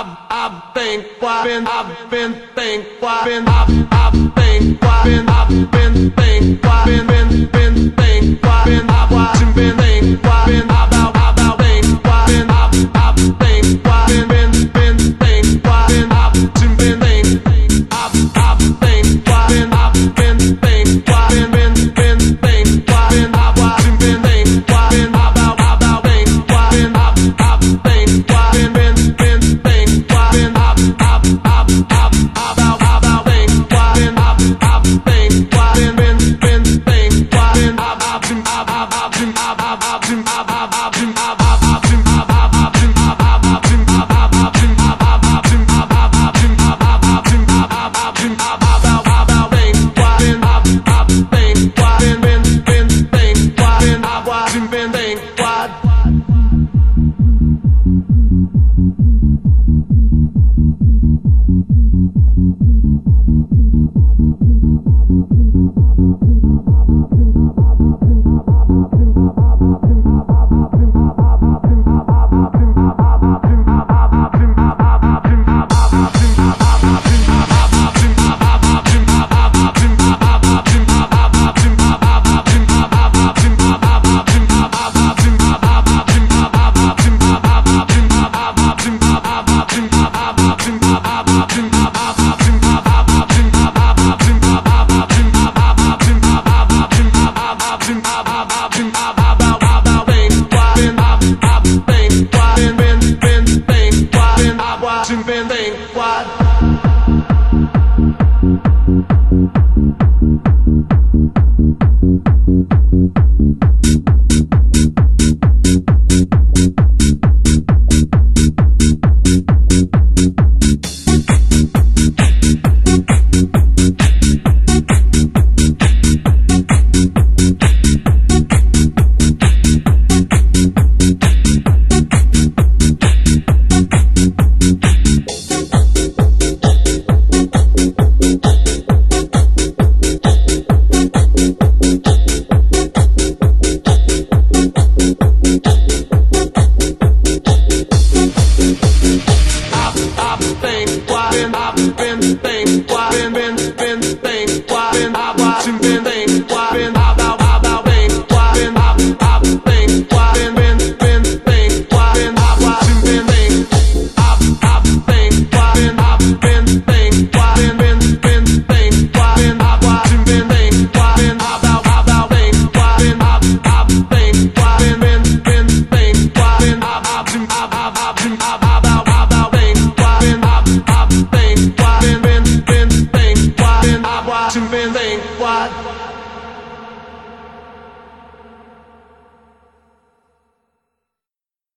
I've I've been, I've been, I've been, think, I've been, I've been, I've been, I've been.